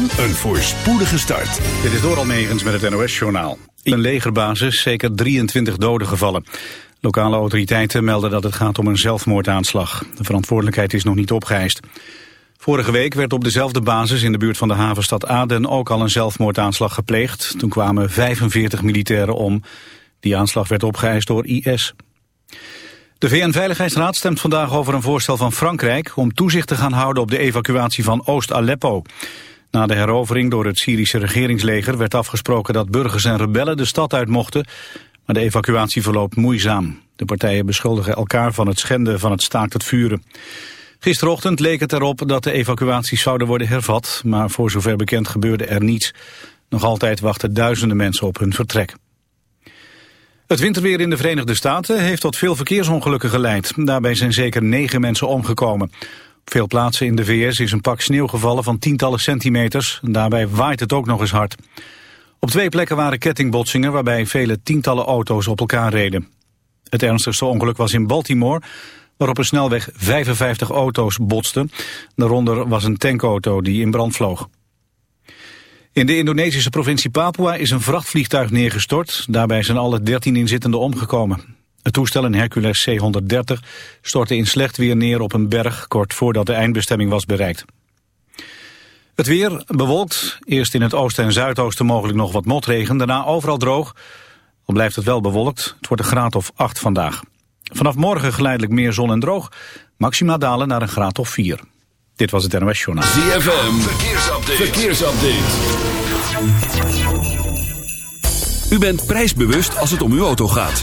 een voorspoedige start. Dit is Doral Megens met het NOS-journaal. In een legerbasis zeker 23 doden gevallen. Lokale autoriteiten melden dat het gaat om een zelfmoordaanslag. De verantwoordelijkheid is nog niet opgeëist. Vorige week werd op dezelfde basis in de buurt van de havenstad Aden ook al een zelfmoordaanslag gepleegd. Toen kwamen 45 militairen om. Die aanslag werd opgeëist door IS. De VN-veiligheidsraad stemt vandaag over een voorstel van Frankrijk... om toezicht te gaan houden op de evacuatie van Oost-Aleppo. Na de herovering door het Syrische regeringsleger werd afgesproken... dat burgers en rebellen de stad uit mochten... maar de evacuatie verloopt moeizaam. De partijen beschuldigen elkaar van het schenden van het staakt het vuren. Gisterochtend leek het erop dat de evacuaties zouden worden hervat... maar voor zover bekend gebeurde er niets. Nog altijd wachten duizenden mensen op hun vertrek. Het winterweer in de Verenigde Staten heeft tot veel verkeersongelukken geleid. Daarbij zijn zeker negen mensen omgekomen. Op veel plaatsen in de VS is een pak sneeuw gevallen van tientallen centimeters. Daarbij waait het ook nog eens hard. Op twee plekken waren kettingbotsingen waarbij vele tientallen auto's op elkaar reden. Het ernstigste ongeluk was in Baltimore, waarop een snelweg 55 auto's botsten. Daaronder was een tankauto die in brand vloog. In de Indonesische provincie Papua is een vrachtvliegtuig neergestort. Daarbij zijn alle 13 inzittenden omgekomen. Het toestel, een Hercules C-130, stortte in slecht weer neer op een berg... kort voordat de eindbestemming was bereikt. Het weer bewolkt. Eerst in het oosten en zuidoosten mogelijk nog wat motregen. Daarna overal droog. Dan blijft het wel bewolkt. Het wordt een graad of 8 vandaag. Vanaf morgen geleidelijk meer zon en droog. Maxima dalen naar een graad of 4. Dit was het NOS Journaal. ZFM, verkeersupdate. verkeersupdate. U bent prijsbewust als het om uw auto gaat.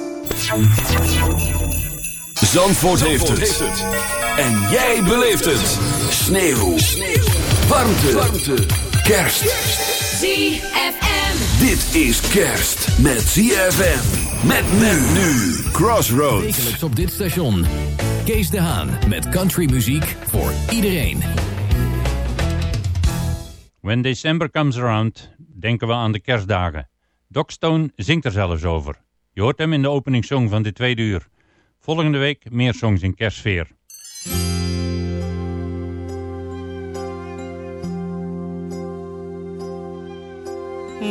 Zandvoort, heeft, het. En jij beleeft het. Sneeuw. Sneeuw. Warmte. Warmte. Kerst. ZFM. Dit is kerst met ZFM. Met men nu. Crossroads. Wekelijks op dit station. Kees de Haan met countrymuziek voor iedereen. When December comes around, denken we aan de kerstdagen. Doc Stone zingt er zelfs over. Je hoort hem in de openingssong van de tweede uur. Volgende week meer songs in kerstsfeer.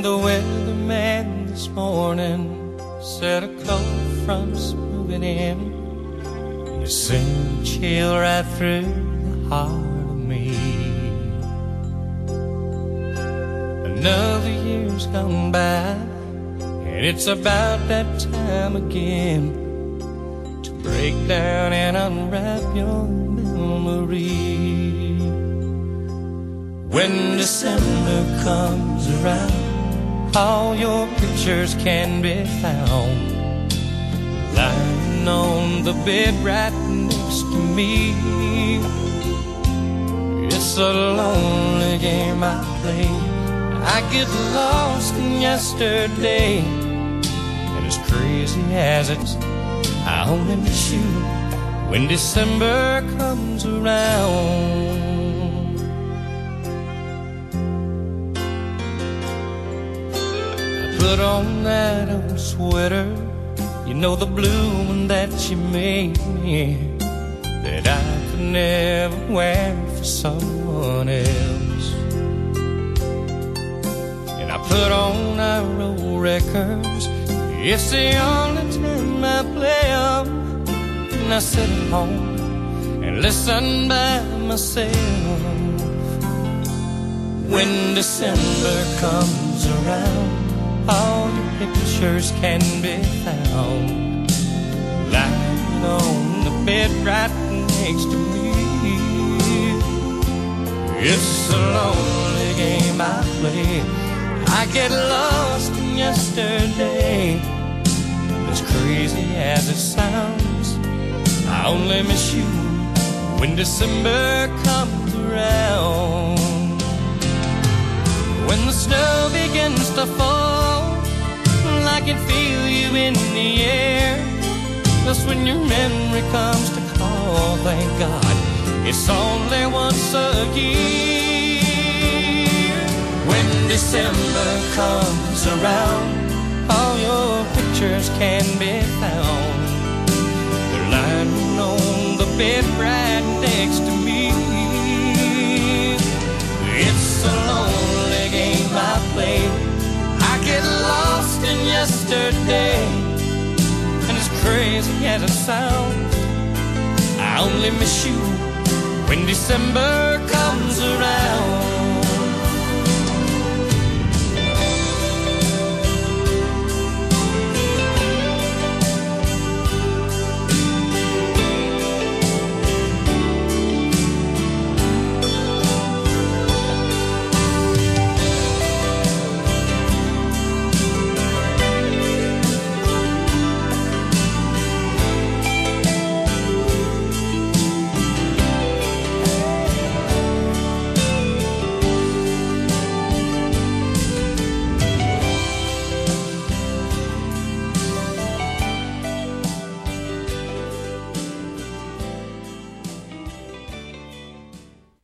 The weatherman this morning said a cold front's moving in. And it chill right through the heart of me. Another year's gone by, and it's about that time again to break down and unwrap your memory. When December comes around all your pictures can be found lying on the bed right next to me. It's a lonely game I play. I get lost in yesterday, as crazy as it's, I only miss you when December comes around. I put on that old sweater. You know the blue one that you made me that I could never wear for someone else. And I put on our old records. It's the only time I play them. And I sit at home and listen by myself. When December comes around all your pictures can be found. Lying on the bed right next to me. It's a lonely game I play. I get lost in yesterday. As crazy as it sounds, I only miss you when December comes around. When the snow begins to fall, I can feel you in the air. Just when your memory comes to call, thank God, it's only once a year. December comes around, all your pictures can be found. They're lying on the bed right next to me. It's a lonely game I play. I get lost in yesterday, and as crazy as it sounds, I only miss you when December comes around.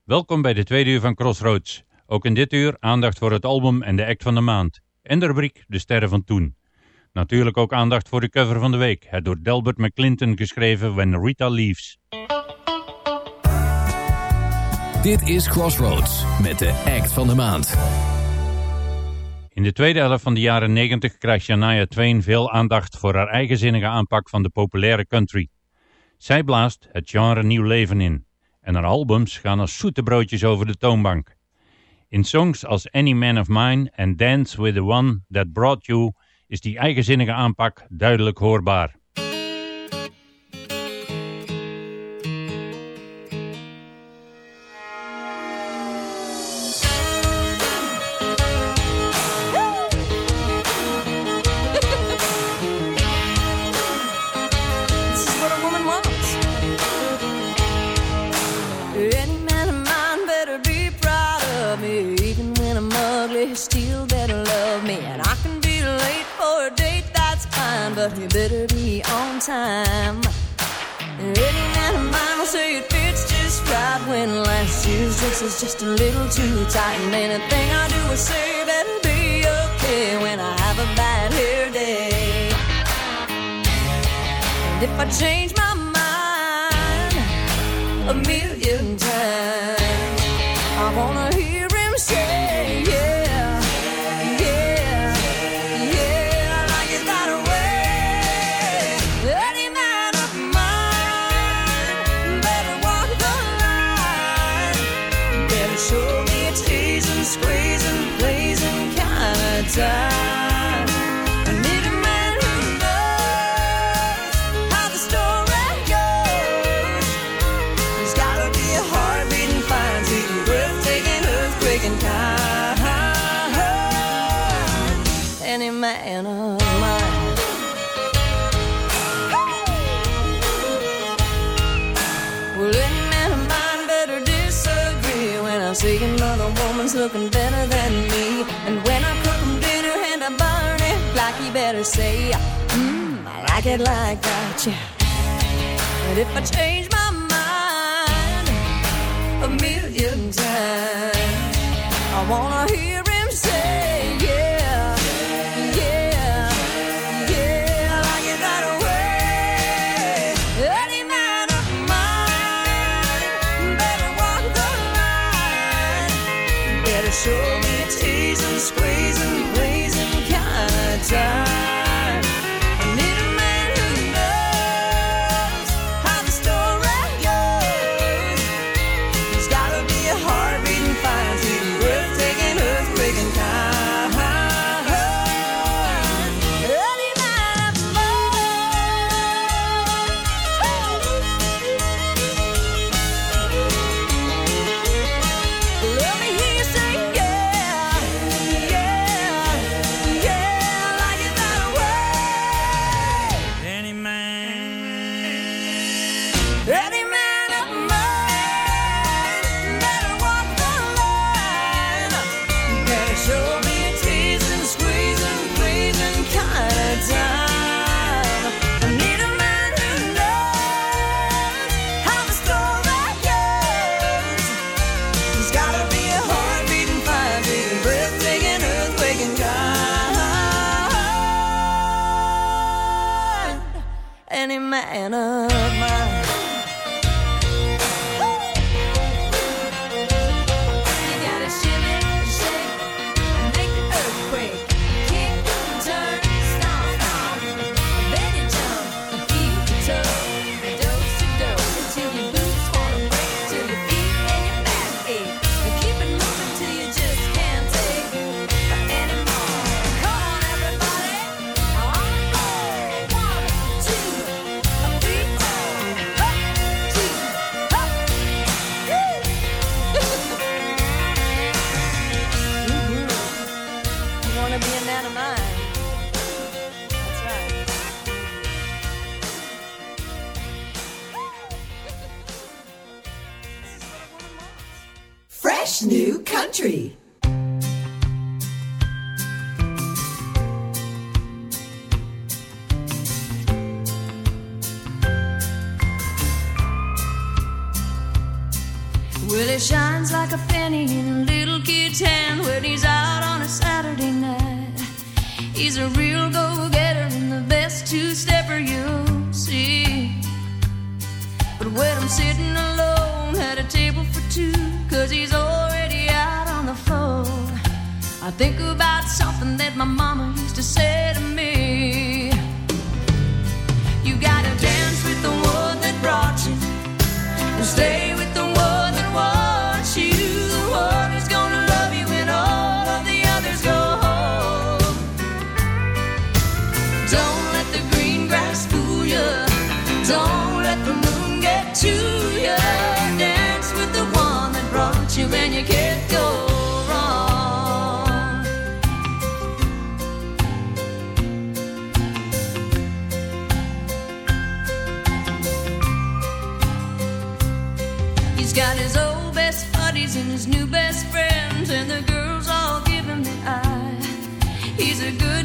Welkom bij de tweede uur van Crossroads. Ook in dit uur aandacht voor het album en de act van de maand. En de rubriek De Sterren van Toen. Natuurlijk ook aandacht voor de cover van de week. Het door Delbert McClinton geschreven When Rita Leaves. Dit is Crossroads met de act van de maand. In de tweede helft van de jaren 90 krijgt Shania Twain veel aandacht voor haar eigenzinnige aanpak van de populaire country. Zij blaast het genre nieuw leven in en haar albums gaan als zoete broodjes over de toonbank. In songs als Any Man of Mine en Dance with the One That Brought You is die eigenzinnige aanpak duidelijk hoorbaar. Like it like that, yeah. But if I change my mind a million times, I wanna hear him say, any country. My mama used to say to me. You gotta dance with the one that brought you. And stay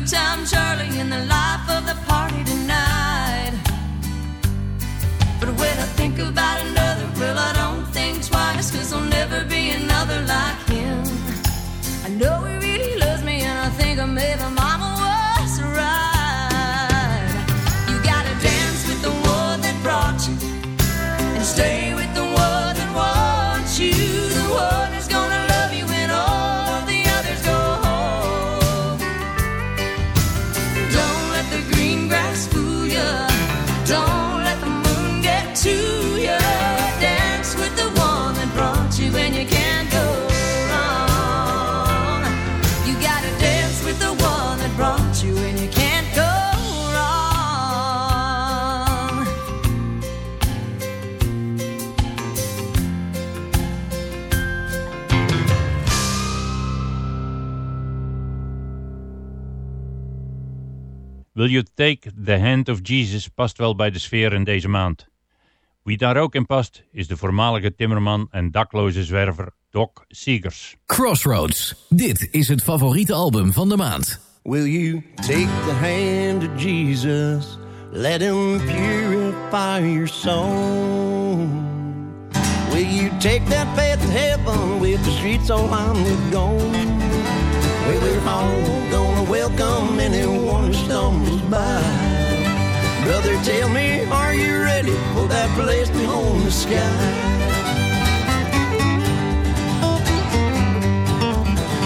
good time Charlie in the life of the party tonight. But when I think about another, well, I don't Will You Take the Hand of Jesus past wel bij de sfeer in deze maand. Wie daar ook in past is de voormalige timmerman en dakloze zwerver Doc Seegers. Crossroads. Dit is het favoriete album van de maand. Will you take the hand of Jesus? Let him purify your soul. Will you take that path to heaven with the streets so lined with Well, we're all gonna welcome anyone who stumbles by. Brother, tell me, are you ready for that place beyond the sky?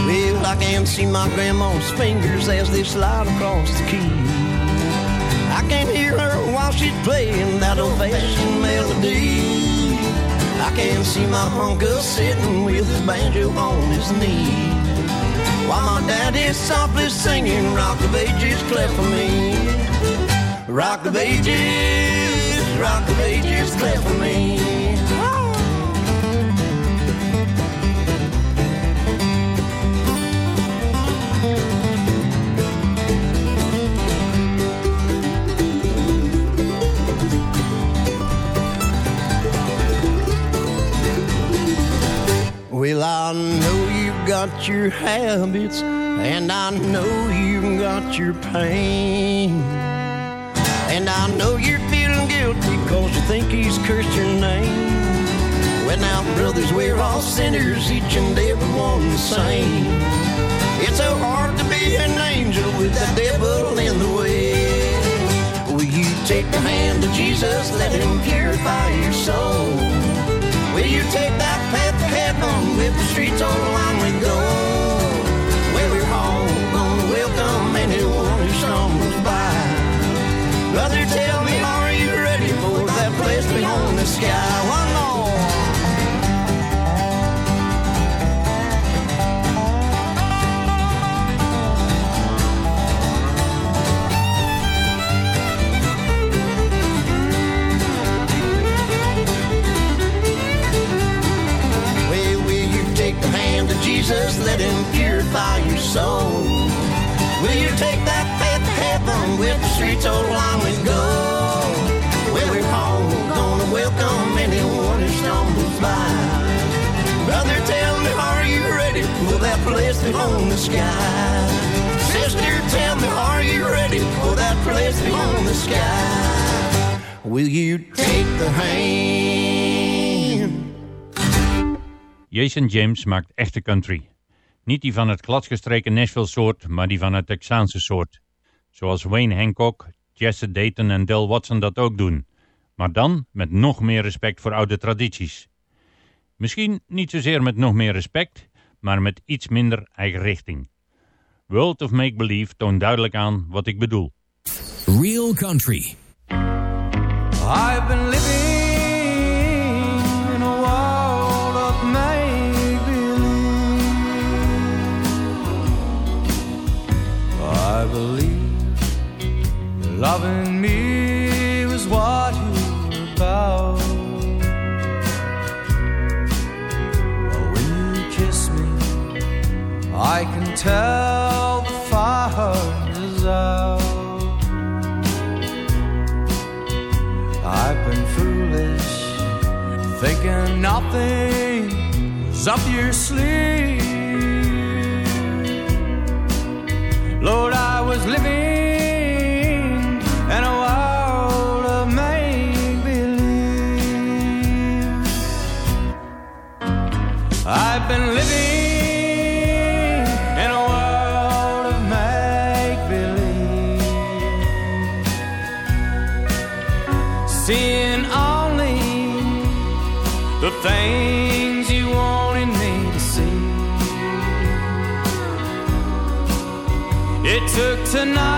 Well, I can see my grandma's fingers as they slide across the key. I can hear her while she's playing that old-fashioned melody. I can see my uncle sitting with his banjo on his knee. While my daddy's softly singing, Rock of Ages, clap for me. Rock of Ages, Rock of Ages, clap for me. Well, I know got your habits, and I know you've got your pain. And I know you're feeling guilty because you think he's cursed your name. Well, now, brothers, we're all sinners, each and every one the same. It's so hard to be an angel with the devil in the way. Will you take the hand of Jesus, let him purify your soul? Will you take that path to heaven with the streets all along we go? Where we're all gonna welcome anyone who stumbles by. Brother, tell me, are you ready for that place beyond the sky? Jesus, let him purify your soul? Will you take that path to heaven with the streets all along we go? Well, we're all gonna welcome anyone who stumbles by. Brother, tell me, are you ready for that place beyond the sky? Sister, tell me, are you ready for that place beyond the sky? Will you take the hand? Jason James maakt echte country. Niet die van het gladgestreken Nashville soort, maar die van het Texaanse soort. Zoals Wayne Hancock, Jesse Dayton en Del Watson dat ook doen. Maar dan met nog meer respect voor oude tradities. Misschien niet zozeer met nog meer respect, maar met iets minder eigen richting. World of Make Believe toont duidelijk aan wat ik bedoel. Real Country. I've been believe loving me was what you were about. When you kiss me, I can tell the fire is out. I've been foolish, thinking nothing was up your sleeve. Was living in a world of make believe. I've been took tonight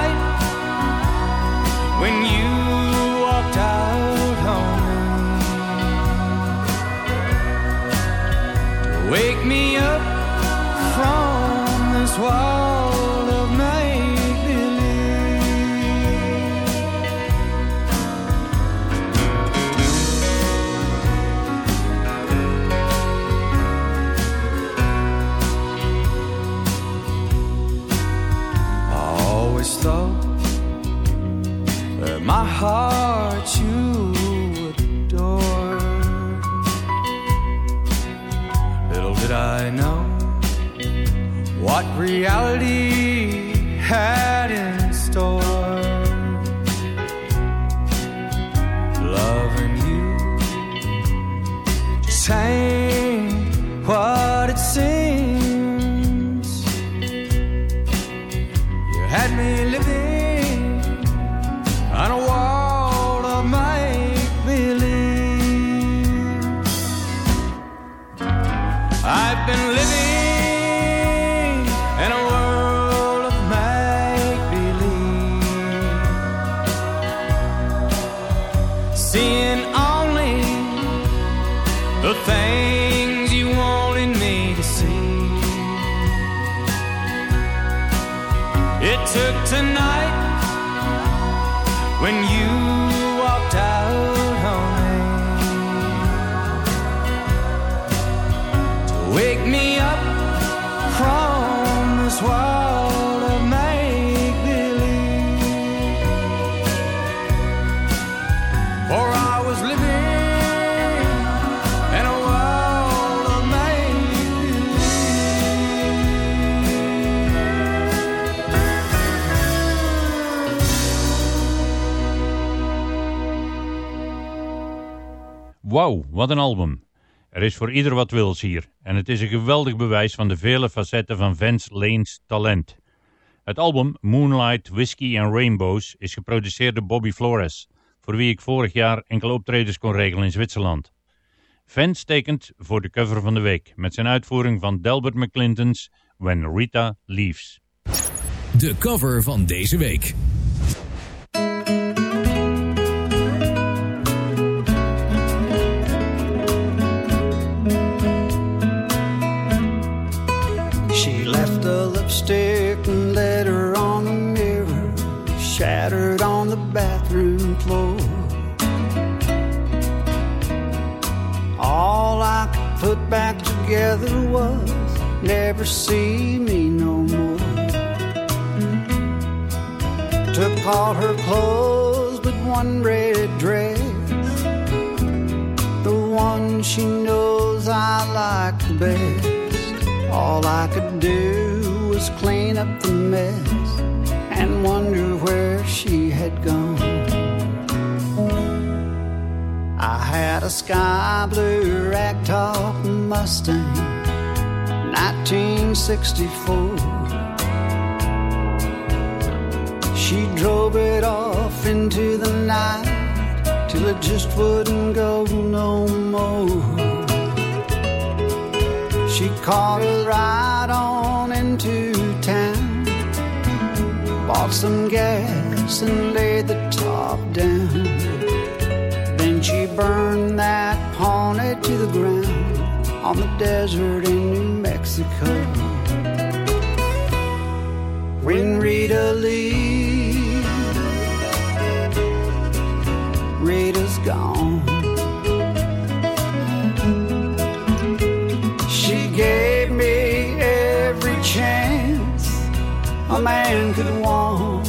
wat een album. Er is voor ieder wat wils hier en het is een geweldig bewijs van de vele facetten van Vance Lane's talent. Het album Moonlight, Whiskey and Rainbows is geproduceerd door Bobby Flores voor wie ik vorig jaar enkele optredens kon regelen in Zwitserland. Vance tekent voor de cover van de week met zijn uitvoering van Delbert McClinton's When Rita Leaves. De cover van deze week. Shattered on the bathroom floor. All I could put back together was never see me no more. Took all her clothes but one red dress, the one she knows I like the best. All I could do was clean up the mess and wonder where she had gone. I had a sky blue ragtop Mustang, 1964. She drove it off into the night till it just wouldn't go no more. She caught a ride on bought some gas and laid the top down. Then she burned that pony to the ground on the desert in New Mexico. When Rita leaves, Rita's gone. Man could want.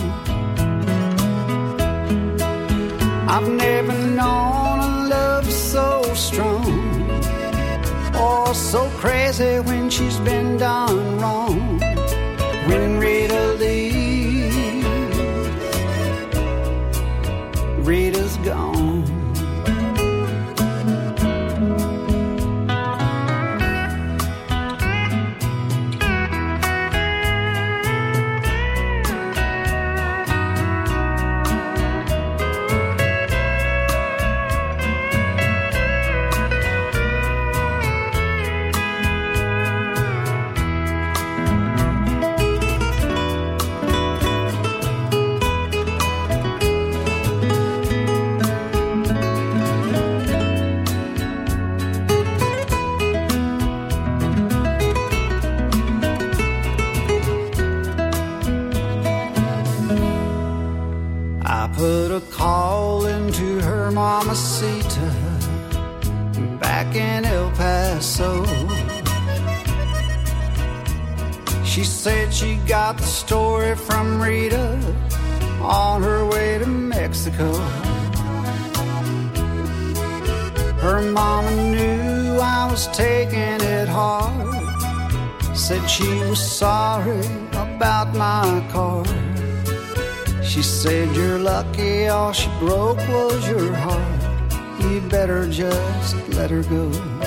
I've never known a love so strong or so crazy when she's been done wrong. Said she was sorry about my car. She said, You're lucky, all she broke was your heart. You better just let her go.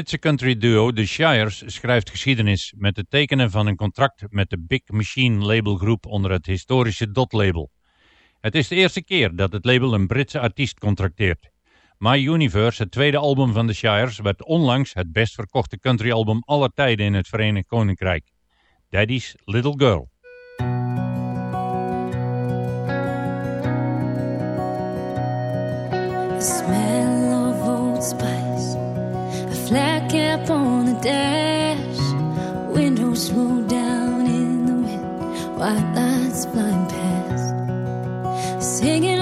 Britse country duo The Shires schrijft geschiedenis met het tekenen van een contract met de Big Machine labelgroep onder het historische Dot label. Het is de eerste keer dat het label een Britse artiest contracteert. My Universe, het tweede album van The Shires, werd onlangs het best verkochte countryalbum aller tijden in het Verenigd Koninkrijk. Daddy's Little Girl. The smell of old spice, flat cap on the dash, windows roll down in the wind, white lights flying past, singing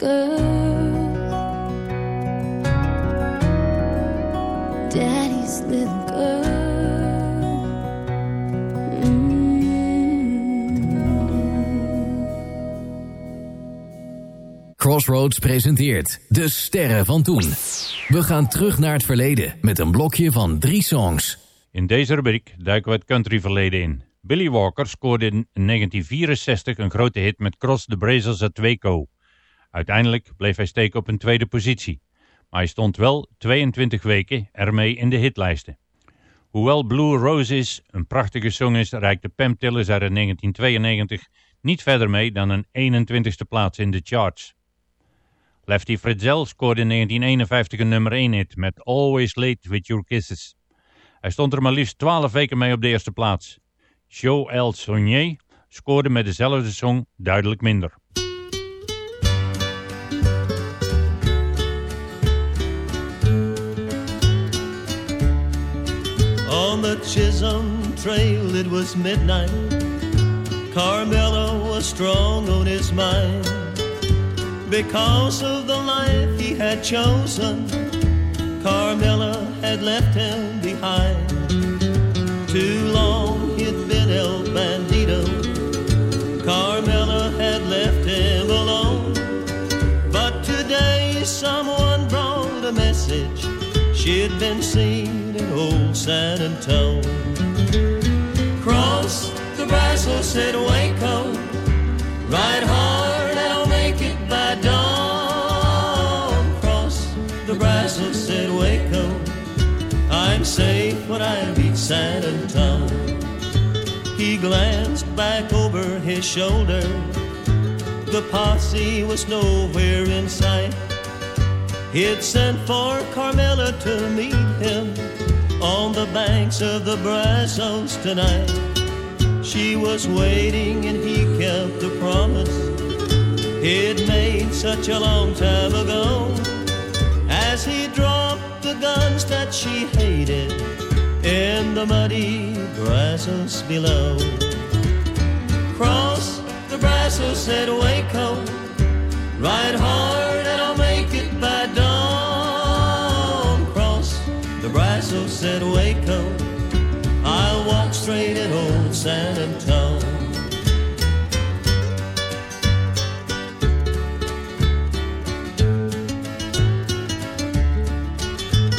daddy's little girl. Daddy's little girl. Crossroads presenteert De Sterren van Toen. We gaan terug naar het verleden met een blokje van drie songs. In deze rubriek duiken we het countryverleden in. Billy Walker scoorde in 1964 een grote hit met Cross the Brazos at Waco. Uiteindelijk bleef hij steken op een tweede positie. Maar hij stond wel 22 weken ermee in de hitlijsten. Hoewel Blue Roses een prachtige song is, reikte Pam Tillis er in 1992 niet verder mee dan een 21ste plaats in de charts. Lefty Fritzell scoorde in 1951 een nummer 1 hit met Always Late With Your Kisses. Hij stond er maar liefst 12 weken mee op de eerste plaats. Joe El Sonier scoorde met dezelfde song duidelijk minder. The Chisholm Trail, it was midnight. Carmela was strong on his mind. Because of the life he had chosen, Carmela had left him behind. Too long he'd been El Bandito. Carmela had left him alone. But today someone brought a message. She'd been seen in old San Antone. Cross the Brazos said Waco. Ride hard, I'll make it by dawn. Cross the Brazos said Waco. I'm safe when I reach San Antone. He glanced back over his shoulder. The posse was nowhere in sight. He'd sent for Carmela to meet him on the banks of the Brazos tonight. She was waiting and he kept the promise he'd made such a long time ago. As he dropped the guns that she hated in the muddy Brazos below. Cross the Brazos, said Waco, ride hard the Brazos, said Waco, I'll walk straight at old San Antone.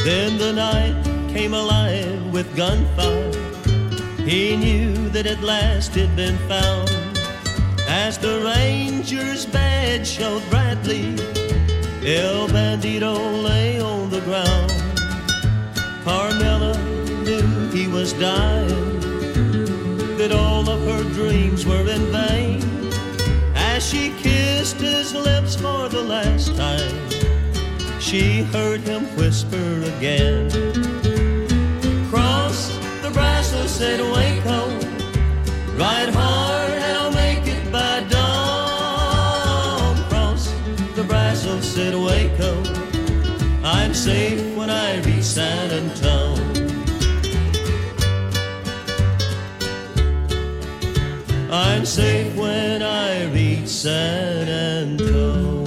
Then the night came alive with gunfire. He knew that at last he'd been found. As the ranger's badge showed brightly, El Bandito lay on the ground. Carmela knew he was dying, that all of her dreams were in vain. As she kissed his lips for the last time, she heard him whisper again. Cross the Brazos, said Waco, ride hard and I'll make it by dawn. Cross the Brazos, said Waco, I'm safe I'm safe when I reach San Antone.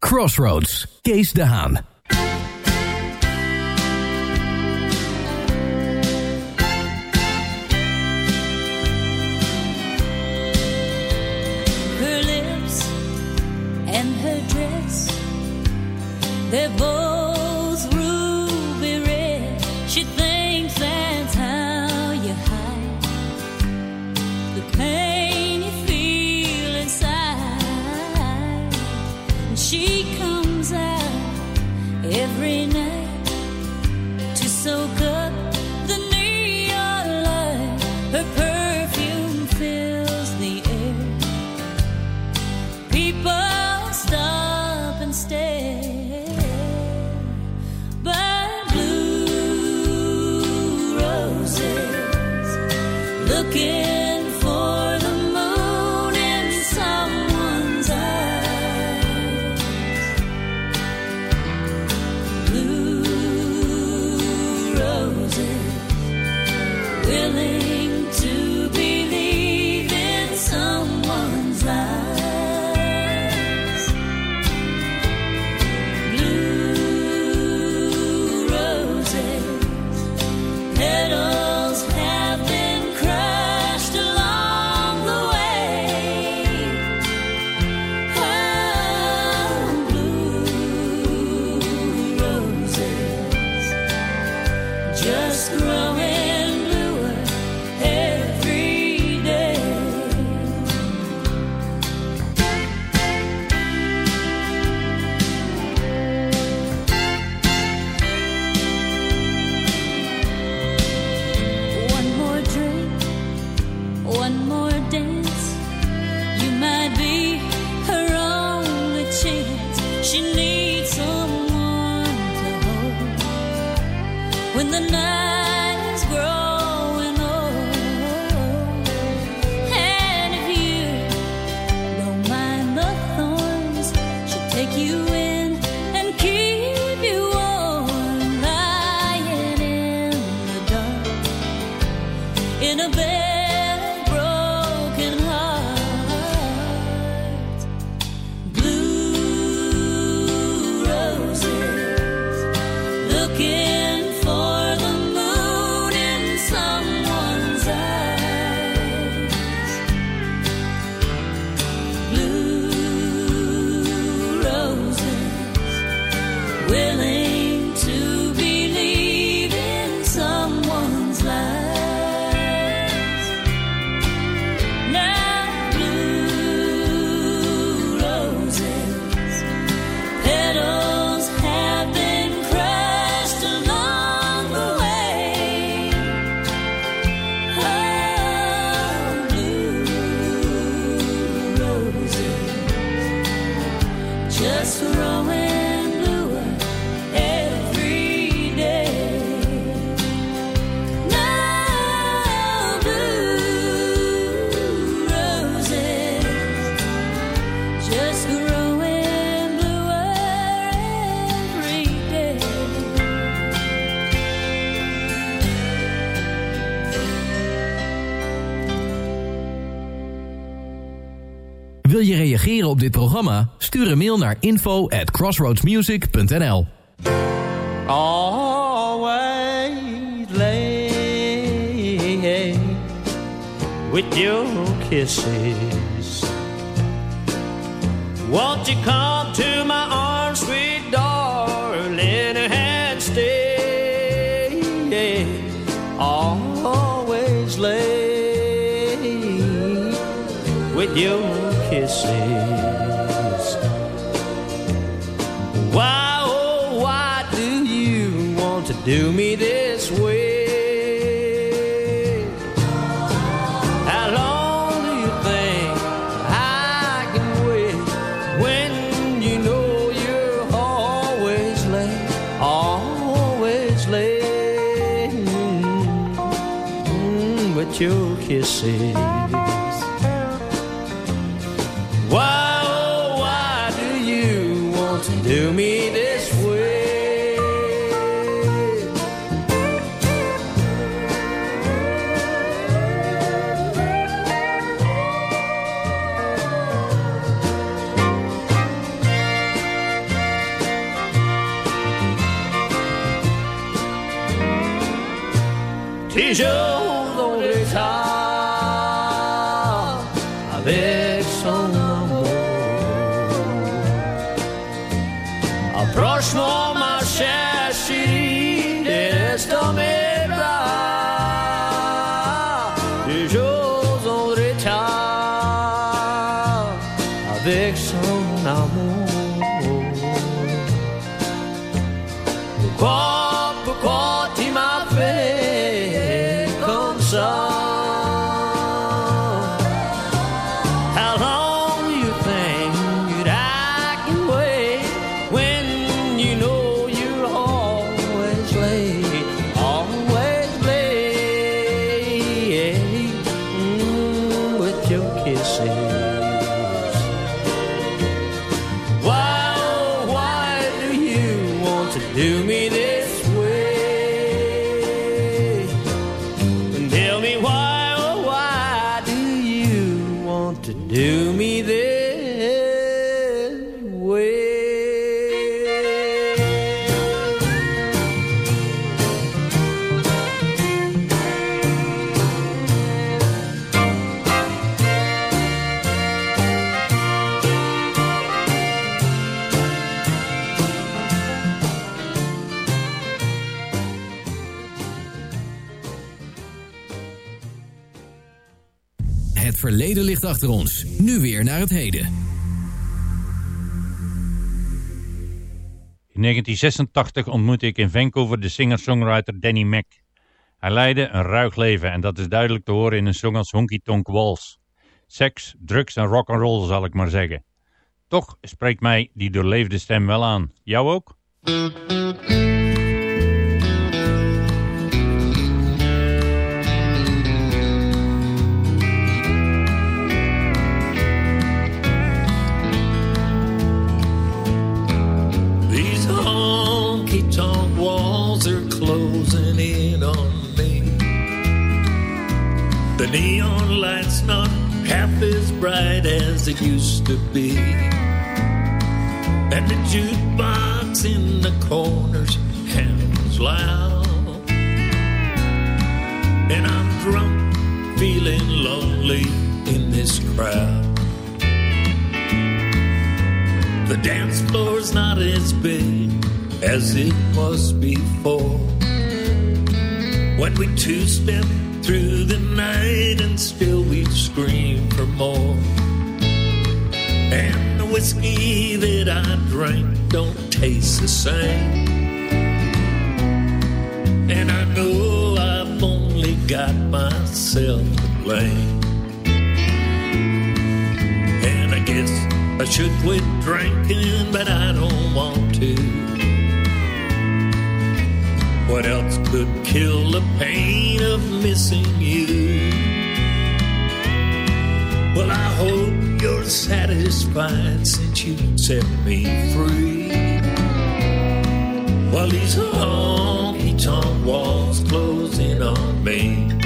Crossroads, Kees de Haan. Op dit programma? Stuur een mail naar info at crossroadsmusic.nl Always lay with your kisses. Won't you come to my arms, sweet darling, and stay? Always lay with your kisses. Toujours achter ons. Nu weer naar het heden. In 1986 ontmoette ik in Vancouver de singer-songwriter Danny Mac. Hij leidde een ruig leven en dat is duidelijk te horen in een song als Honky Tonk Waltz. Seks, drugs en rock'n'roll zal ik maar zeggen. Toch spreekt mij die doorleefde stem wel aan. Jou ook? The neon light's not half as bright as it used to be. And the jukebox in the corners hammers loud. And I'm drunk, feeling lonely in this crowd. The dance floor's not as big as it was before. When we two step through the night and still we scream for more. And the whiskey that I drank don't taste the same. And I know I've only got myself to blame. And I guess I should quit drinking, but I don't want to. What else could kill the pain of missing you? Well, I hope you're satisfied since you set me free. While these honky tonk walls closing on me.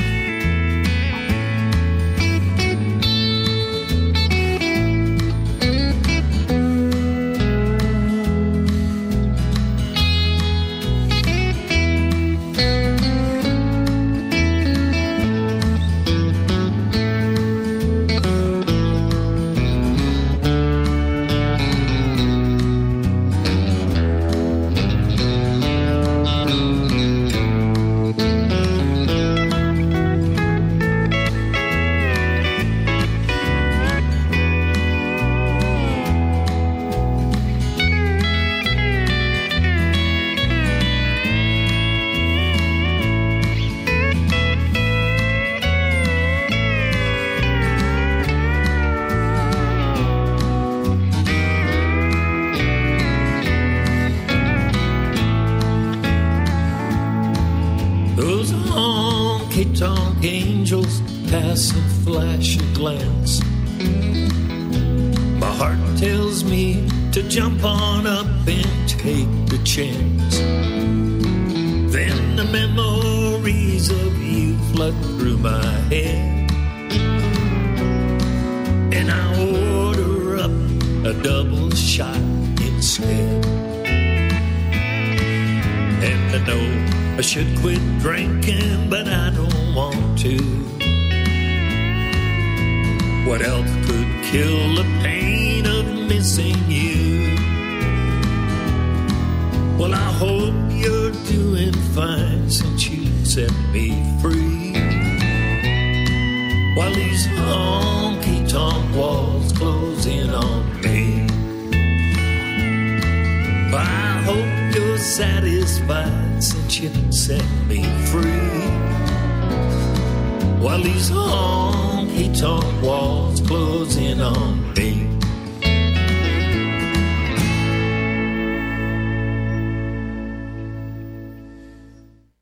while he's he walls closing on me.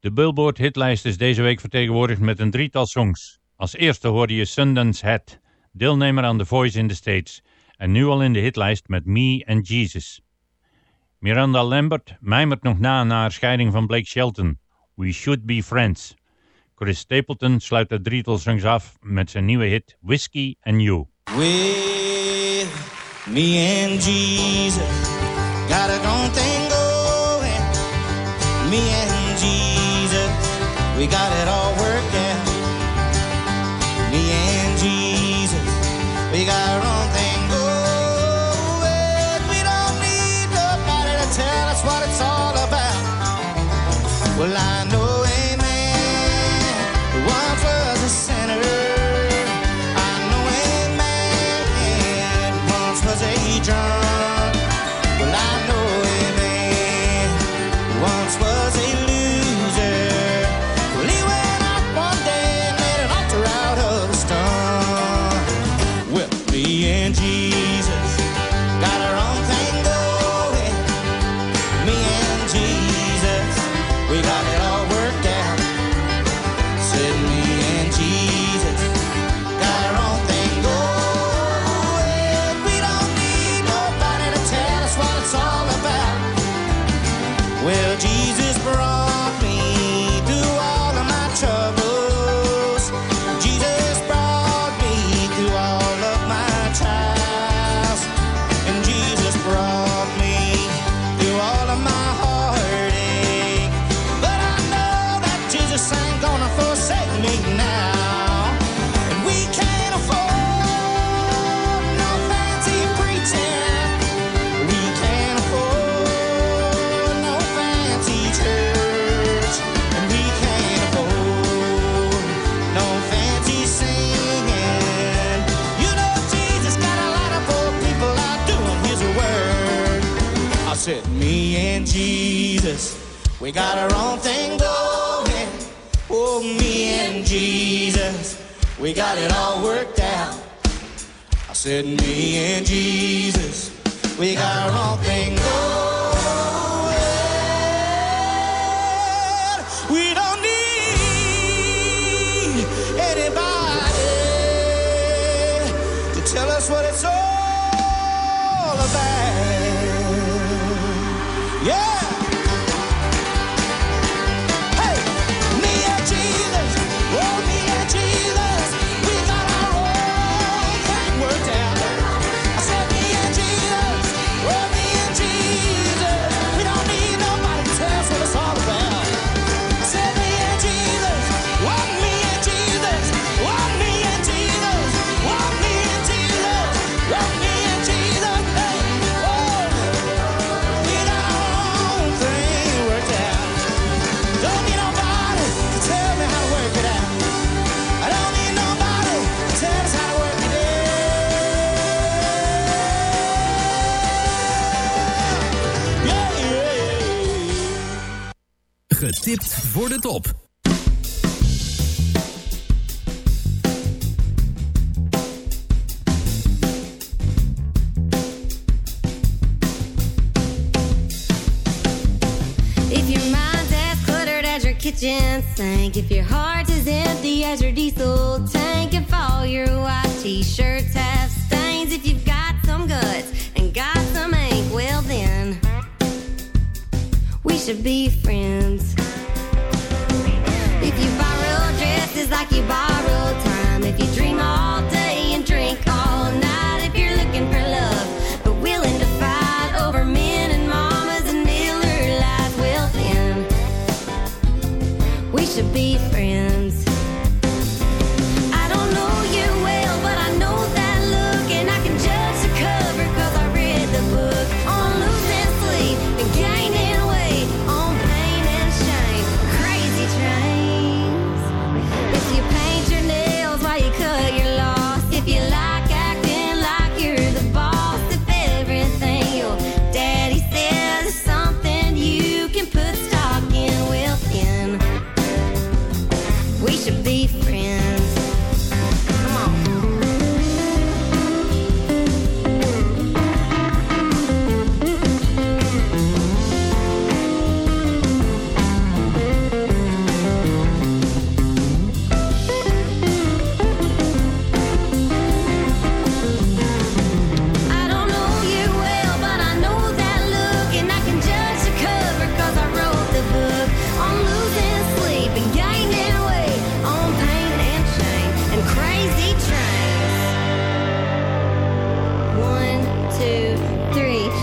De Billboard hitlijst is deze week vertegenwoordigd met een drietal songs. Als eerste hoorde je Sundance Head, deelnemer aan The Voice in the States, en nu al in de hitlijst met Me and Jesus. Miranda Lambert mijmert nog na na haar scheiding van Blake Shelton. We Should Be Friends. Chris Stapleton sluit de drietal songs af met zijn nieuwe hit Whiskey and You. With me and Jesus Got a gone thing going Me and Jesus We got it all worked out Me and Jesus We got our own thing going We don't need nobody to tell us what it's all about. Well I said me and you Getipt voor de top. kitchen sink. If your heart's as empty as your diesel tank, if all your white t shirts have stains, if you've got some guts and got some ink, well then, we should be friends. Like you borrow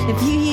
If you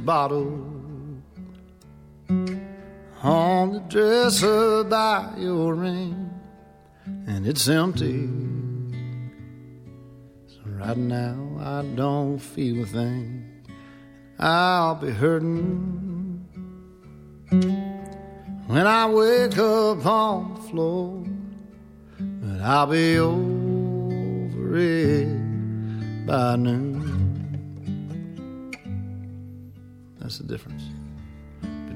bottle on the dresser by your ring, and it's empty. So right now I don't feel a thing. I'll be hurting when I wake up on the floor, but I'll be over it by noon. That's the difference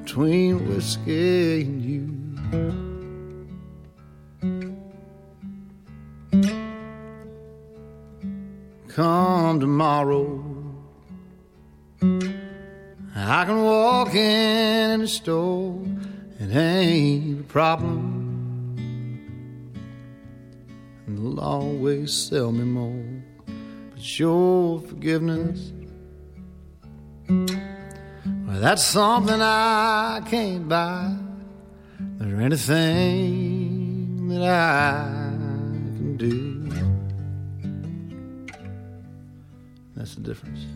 between whiskey and you. Come tomorrow, I can walk in the store. It ain't a problem. And they'll always sell me more. But your forgiveness that's something I can't buy. Or anything that I can do. That's the difference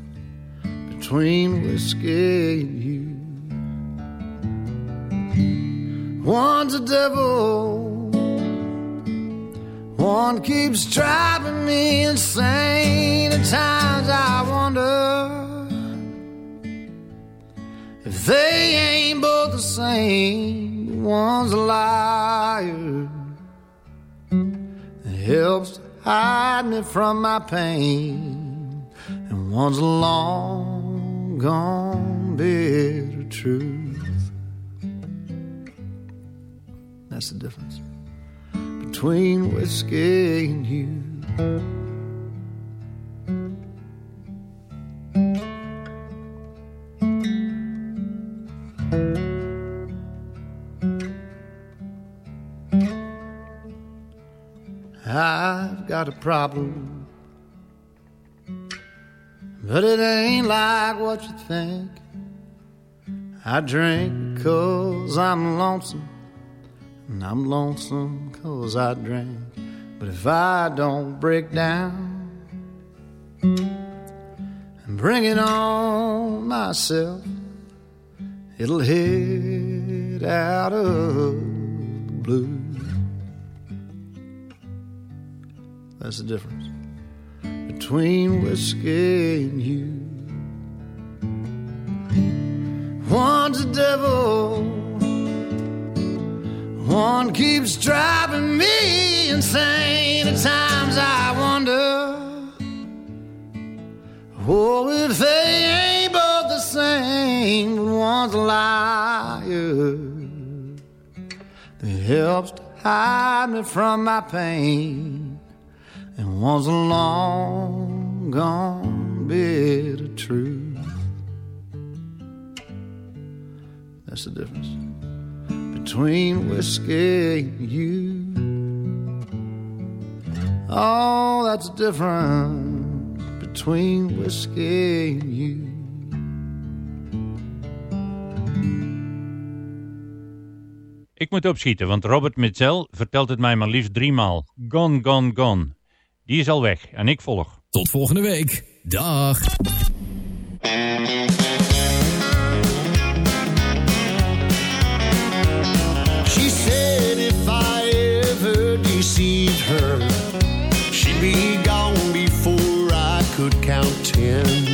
between whiskey and you. One's a devil, one keeps driving me insane. At times I wonder they ain't both the same. One's a liar that helps hide me from my pain, and one's a long gone bitter truth. That's the difference between whiskey and you. Got a problem. But it ain't like what you think. I drink cause I'm lonesome, and I'm lonesome cause I drink. But if I don't break down and bring it on myself, it'll hit out of blue. That's the difference between whiskey and you. One's a devil, one keeps driving me insane. At times I wonder, oh, if they ain't both the same. One's a liar that helps to hide me from my pain, one's a long gone bit of truth. That's the difference between whiskey and you. Oh, that's the difference between whiskey and you. Ik moet opschieten, want Robert Mitchell vertelt het mij maar liefst driemaal. Gone, gone, gone. Die is al weg en ik volg. Tot volgende week. Dag. She said if I ever deceived her, she'd be gone before I could count ten.